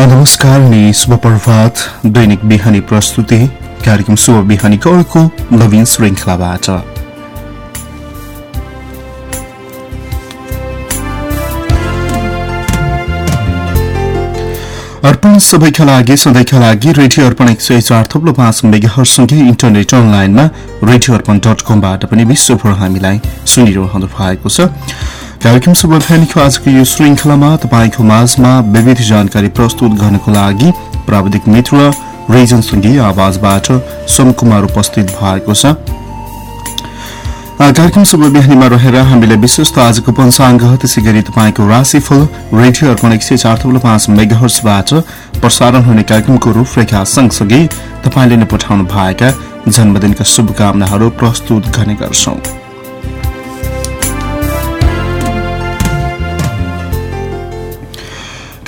नमस्कार नि शुभ प्रभात। दैनिक बिहानी प्रस्तुति कार्यक्रम शुभ बिहानीको अर्को नवीन श्रृङ्खलाबाट। अर्पण सबैका लागि सधैँका लागि रेडियो अर्पण एक सय चार थप्लो पाँच मेगाहरूसँगै इन्टरनेट अनलाइनमा रेडियो अर्पण डट कमबाट पनि विश्वभर हामीलाई सुनिरहनु भएको छ। कार्यक्रम बिहानीको आजको यो श्रृङ्खलामा तपाईँको माझमा विविध जानकारी प्रस्तुत गर्नको लागि प्राविधिक मित्र रेजनसँगै आवाजबाट सोमकुमार उपस्थित भएको छ कार्यक्रम शुभ बिहानीमा रहेर हामीले विशेष आजको पञ्चाङ्ग त्यसै गरी तपाईँको राशिफल रेडियो अर्पण एक सय चार थुप्रो पाँच मेगाहर्सबाट प्रसारण हुने कार्यक्रमको रूपरेखा सँगसँगै तपाईँले नै पठाउनु भएका जन्मदिनका शुभकामनाहरू प्रस्तुत गर्ने गर्छौं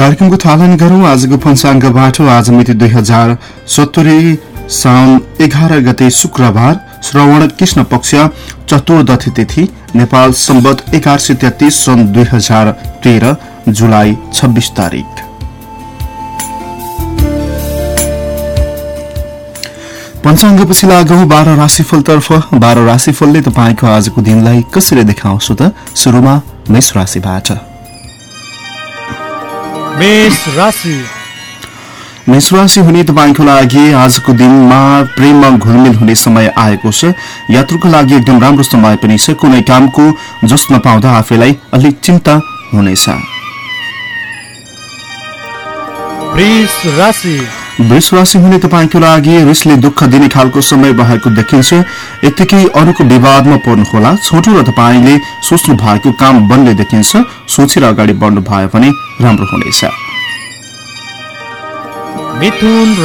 कार्यक्रमको थालनी गरौं आजको पञ्चाङ्गबाट आज मिति दुई हजार सत्तरी साउन एघार गते शुक्रबार श्रवण कृष्ण पक्ष चतुर्दशी तिथि नेपाल सम्बत एघार सय तेत्तिस सन् दुई हजार तेह्र जुलाई छब्बिस तारिक। पञ्चाङ्गपछि लागौं बाह्र राशिफलतर्फ बाह्र राशिफलले तपाईँको आजको दिनलाई कसरी देखाउँछु त? सुरुमा मेष राशिबाट। मेष राशि। हुने तपाईँको लागि आजको दिनमा प्रेममा घुलमिल हुने समय आएको छ। यात्रुको लागि एकदम राम्रो समय पनि छ। कुनै कामको जस नपाउँदा आफैलाई अलिक चिन्ता हुनेछ। राशि हुने तपाईँको लागि रिसले दुःख दिने खालको समय भएको देखिन्छ। यत्तिकै अरूको विवादमा पर्नुहोला। छोटो र तपाईँले सोच्नु भएको काम बन्ने देखिन्छ। सोचेर अगाडि बढ्नु भयो भने राम्रो हुनेछ। मिथुन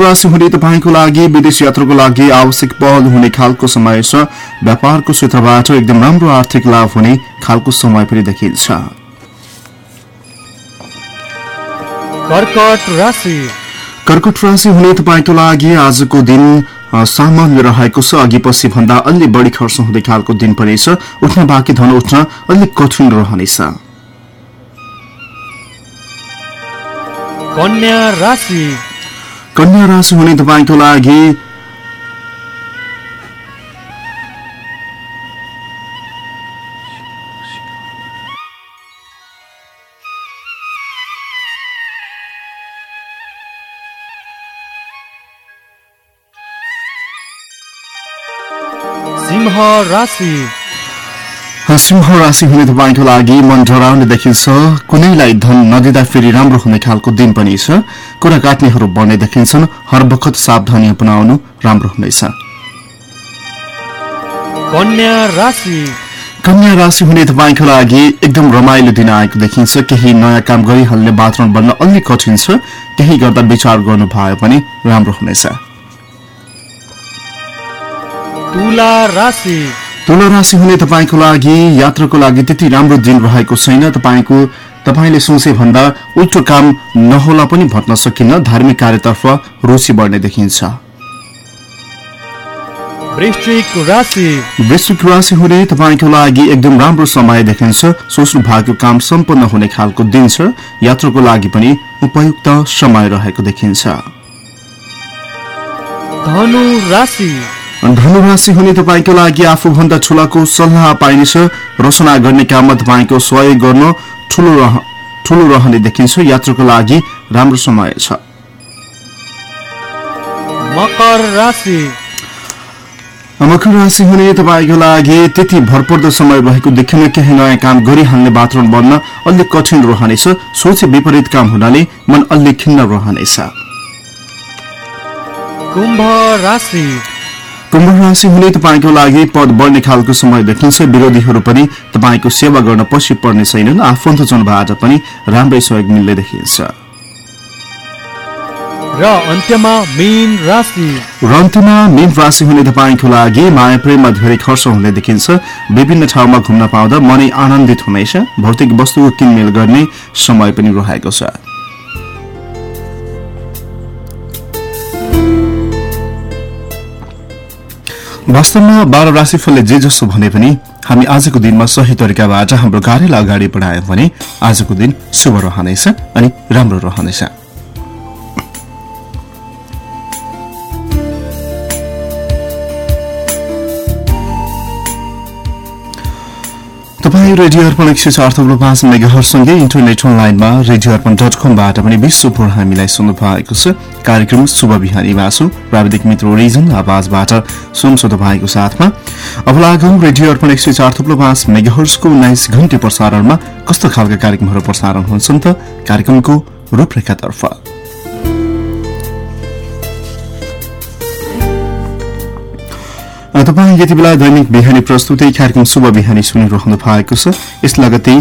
राशि हुने तपाईँको लागि विदेश यात्राको लागि आवश्यक पहल हुने खालको समय छ। व्यापारको क्षेत्रबाट एकदम राम्रो आर्थिक लाभ हुने खालको समय पनि देखिन्छ। कर्कट राशि। कर्कट राशि हुने तपाईँको लागि आजको दिन सामान्य रहेको छ। अघि पछि भन्दा अलि बढी खर्च हुँदै खालको दिन पनि छ। उठ्न बाँकी धन उठ्न अलिक कठिन रहनेछ। कन्या राशि। कन्या राशि हुने तपाईँको लागि सिंह राशि सिंह राशि हुने तपाईँको लागि मन डराउने देखिन्छ। कुनैलाई धन नदिँदा फेरि राम्रो हुने खालको दिन पनि छ। कुरा काट्नेहरू बढ्ने देखिन्छन्। हर बखत सावधानी अपनाउनु राम्रो हुनेछ। कन्या राशि। कन्या राशि हुने तपाईँको लागि एकदम रमाइलो दिन आएको देखिन्छ। केही नयाँ काम गरिहाल्ने वातावरण बन्न अलिक कठिन छ। केही गर्दा विचार गर्नु भए पनि राम्रो हुनेछ। तुला राशि तुला राशि हुने तपाईँको लागि यात्राको लागि त्यति राम्रो दिन रहेको छैन। तपाईँको तपाईँले सोचे भन्दा उल्टो काम नहोला पनि भट्न सकिन्न धार्मिक कार्यतर्फ रुचि बढ्ने देखिन्छ। वृश्चिक राशि। वृश्चिक राशि हुने तपाईँको लागि एकदम राम्रो समय देखिन्छ। सोच्नु भएको काम सम्पन्न हुने खालको दिन छ। यात्राको लागि पनि उपयुक्त समय रहेको देखिन्छ। धनुराशि हुने तपाईँको लागि आफूभन्दा ठुलाको सल्लाह पाइनेछ रचना गर्ने काममा तपाईँको सहयोग गर्न ठुलो रह रहने देखिन्छ। यात्राको लागि राम्रो समय छ। मकर राशि। हुने तपाईँको लागि त्यति भरपर्दो समय रहेको देखिन केही नयाँ काम गरिहाल्ने वातावरण बन्न अलिक कठिन रहनेछ। सोचे विपरीत काम हुनाले मन अलिक खिन्न रहनेछ। कुम्भ राशि हुने तपाईँको लागि पद बढ्ने खालको समय देखिन्छ विरोधीहरू पनि तपाईँको सेवा गर्न पछि पर्ने छैनन्। आफन्तजनबाट पनि राम्रै सहयोग मिल्ने देखिन्छ र अन्त्यमा मीन राशि। हुने तपाईँको लागि माया प्रेममा धेरै खर्च हुने देखिन्छ। विभिन्न ठाउँमा घुम्न पाउँदा मनै आनन्दित हुनेछ। भौतिक वस्तुको किनमेल गर्ने समय पनि रहेको छ। वास्तवमा बाह्र राशिफलले जे जसो भने पनि हामी आजको दिनमा सही तरिकाबाट हाम्रो कार्यलाई अगाडि बढायौँ भने आजको दिन शुभ रहनेछ अनि राम्रो रहनेछ। तपाईँ रेडियो अर्पण एक सय चार थप्लो पाँच मेगाहरूसँगै इन्टरनेट अनलाइनमा रेडियो अर्पण डट कमबाट पनि विश्वभर हामीलाई सुन्नु भएको छ। कार्यक्रम शुभ बिहानीमा छु प्राविधिक मित्र रिजन आवाजबाट सुन्छु तपाईँको साथमा। अब लागौँ रेडियो अर्पण एक सय चार थप्लो पाँच मेगाहर्सको उन्नाइस घन्टे प्रसारणमा कस्तो खालका कार्यक्रमहरू प्रसारण हुन्छन् त? कार्यक्रमको रूपरेखातर्फ। तपाईँ यति बेला दैनिक बिहानी प्रस्तुति कार्यक्रम शुभ बिहानी सुनिरहनु भएको छ। यस लगतै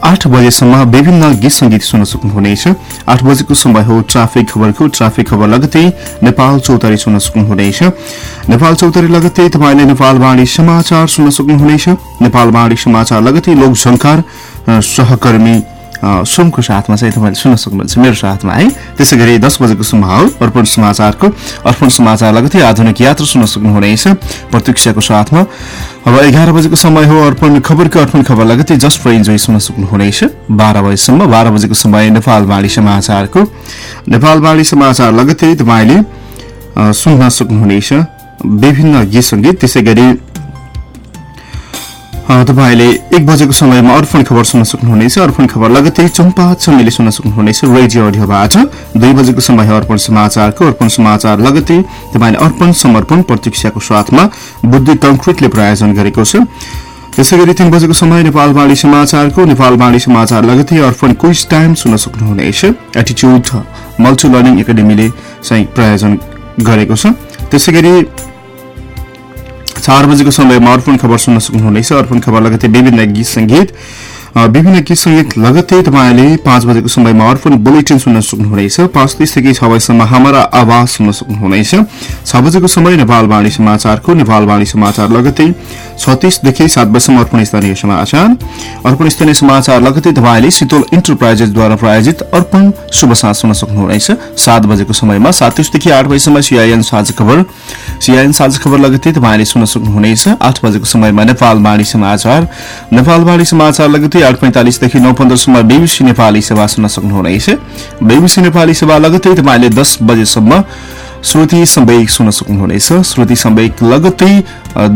आठ बजेसम्म विभिन्न गीत सङ्गीत सुन्न सक्नुहुनेछ। आठ बजेको समय हो ट्राफिक खबरको। ट्राफिक खबर लगतै नेपाल चौतारी सुन्न सक्नुहुनेछ। नेपाल चौतारी लगतै तपाईँले नेपालवाणी समाचार सुन्न सक्नुहुनेछ। नेपालवाणी समाचार लगतै लोकसंकार सहकर्मी सोमको साथमा चाहिँ तपाईँले सुन्न सक्नुहुन्छ मेरो साथमा है? त्यसै गरी दस बजेको समय अर्पण समाचारको अर्पण समाचार लगतै आधुनिक यात्रा सुन्न सक्नुहुनेछ। प्रतीक्षाको साथमा अब एघार बजेको समय हो अर्पण खबरको अर्पण खबर लगतै जस्ट फर इन्जोय सुन्न सक्नुहुनेछ। बाह्र बजीसम्म बाह्र बजेको समय नेपाल बाणी समाचारको। नेपाल बाणी समाचार लगतै तपाईँले सुन्न सक्नुहुनेछ। विभिन्न गीत सङ्गीत त्यसै गरी तपाईँले एक बजेको समयमा अर्पण खबर सुन्न सक्नुहुनेछ। अर्पण खबर लगतै चम्पा चमेली सुन्न सक्नुहुनेछ। रेडियो अडियोबाट दुई बजेको समय अर्पण समाचारको। अर्पण समाचार लगतै तपाईँले अर्पण समर्पण प्रतीक्षाको साथमा बुद्धि कङ्क्रिटले प्रायोजन गरेको छ। त्यसै गरी तीन बजेको समय नेपाल बाणी समाचारको। नेपाल बाणी समाचार लगतै अर्पण क्विज टाइम सुन्न सक्नुहुनेछ। एटिच्युड मल्टी लर्निङ एकाडेमीले चाहिँ प्रायोजन गरेको छ। त्यसै गरी चार बजेको समयमा अर्पण खबर सुन्न सक्नुहुनेछ। अर्पण खबर लगतै विभिन्न गीत सङ्गीत। विभिन्न गीत सङ्गीत लगत्तै तपाईँले पाँच बजेको समयमा अर्पण बुलेटिन सुन्न सक्नुहुनेछ। पाँच तिसदेखि छ बजीसम्म हाम्रा आवाज सुन्न सक्नुहुनेछ। छ बजेको समय नेपाल वाणी समाचारको नेपाल वाणी समाचार लगत्तै छत्तिसदेखि सात बजीसम्म अर्पण स्थानीय समाचार। अर्पण स्थानीय समाचार लगत्तै तपाईँले शीतल इन्टरप्राइजेसद्वारा प्रायोजित अर्पण शुभ साँझ सुन्न सक्नुहुनेछ। सात बजेको समयमा सात तिसदेखि आठ बजीसम्म सिआइएन साझ खबर। सिआइएन साझ खबर लगत्तै तपाईँले सुन्न सक्नुहुनेछ। आठ बजेको समयमा नेपाल वाणी समाचार। नेपाल वाणी समाचार लगत्तै आठ पैंतालिसदेखि नौ पन्ध्रसम्म बेबिसी नेपाली सेवा सुन्न सक्नुहुनेछ बेबिसी नेपाली सेवा लगतै तपाईँले दस बजेसम्म श्रुति सम्वेक सुन्न सक्नुहुनेछ श्रुति सम्वेक लगत्तै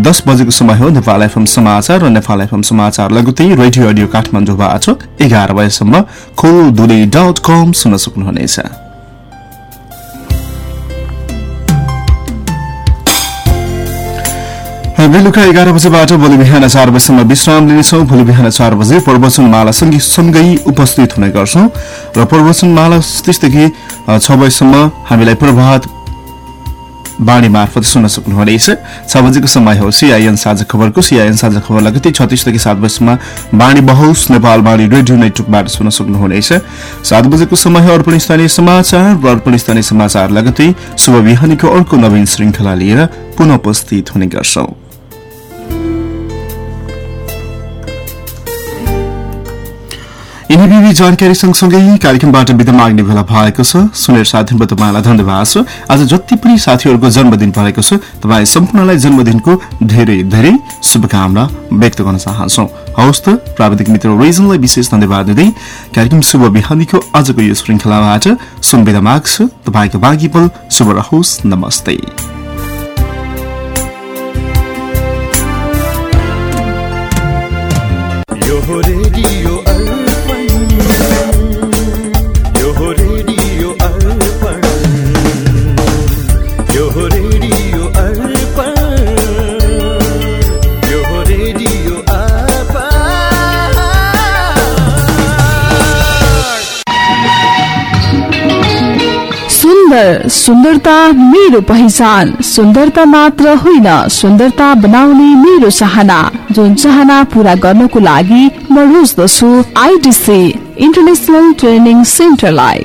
दस बजेको समय हो नेपाल एफएम समाचार र नेपाल एफएम समाचार लगत्तै रेडियो अडियो काठमाडौँबाट एघार बजेसम्म खोल दुली डट कम सुन्न सक्नुहुनेछ बेलुका एघार बजेबाट भोलि बिहान चार बजीसम्म विश्राम लिनेछौँ। भोलि बिहान चार बजे प्रवचन मालासँगै सँगै उपस्थित हुने गर्छौँ। र प्रवचन माला त्यसदेखि छ बजीसम्म हामीलाई प्रभात बाणी मार्फत सुन्न सक्नुहुनेछ। छ बजेको समय हो। सिआइएन साझा खबरको सिआइएन साझा खबर लगतै छत्तिसदेखि सात बजीसम्म बाणी बहुस नेपाल बाणी रेडियो नेटवर्कबाट सुन्न सक्नुहुनेछ। सात बजेको समय अर्पण स्थानीय समाचार र अर्पण स्थानीय समाचार लगतै शुभ बिहानीको अर्को नवीन श्रृङ्खला लिएर पुनः उपस्थित हुने गर्छौं। यिनी जानकारी सँगसँगै कार्यक्रमबाट बिदा माग्ने बेला भएको छ। सुनेर साथीहरू तपाईँलाई धन्यवाद छ। आज जति पनि साथीहरूको जन्मदिन परेको छ तपाईँ सम्पूर्णलाई जन्मदिनको धेरै धेरै शुभकामना व्यक्त गर्न चाहन्छौ। हवस् त प्राविधिक मित्र रिजनलाई विशेष धन्यवाद दिँदै कार्यक्रम शुभ बिहानीको आजको यो श्रृङ्खलाबाट सुनबिदा माग्छु। तपाईँको बाँकी पल शुभ रहोस्। नमस्ते। सुन्दर सुन्दरता मेरो पहिचान। सुन्दरता मात्र होइन सुन्दरता बनाउने मेरो चाहना। जुन चाहना पूरा गर्नको लागि म रोज्दछु IDC international training सेन्टरलाई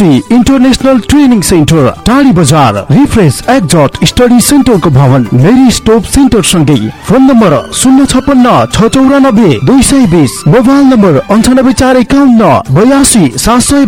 ITC international training centre Tadhi बजार रिफ्रेस एक्जट स्टडी सेन्टरको भवन मेरी स्टोप सेन्टर सँगै। फोन नम्बर शून्य छपन्न छ चौरानब्बे दुई सय बिस मोबाइल नम्बर अन्ठानब्बे चार एकाउन्न बयासी सात सय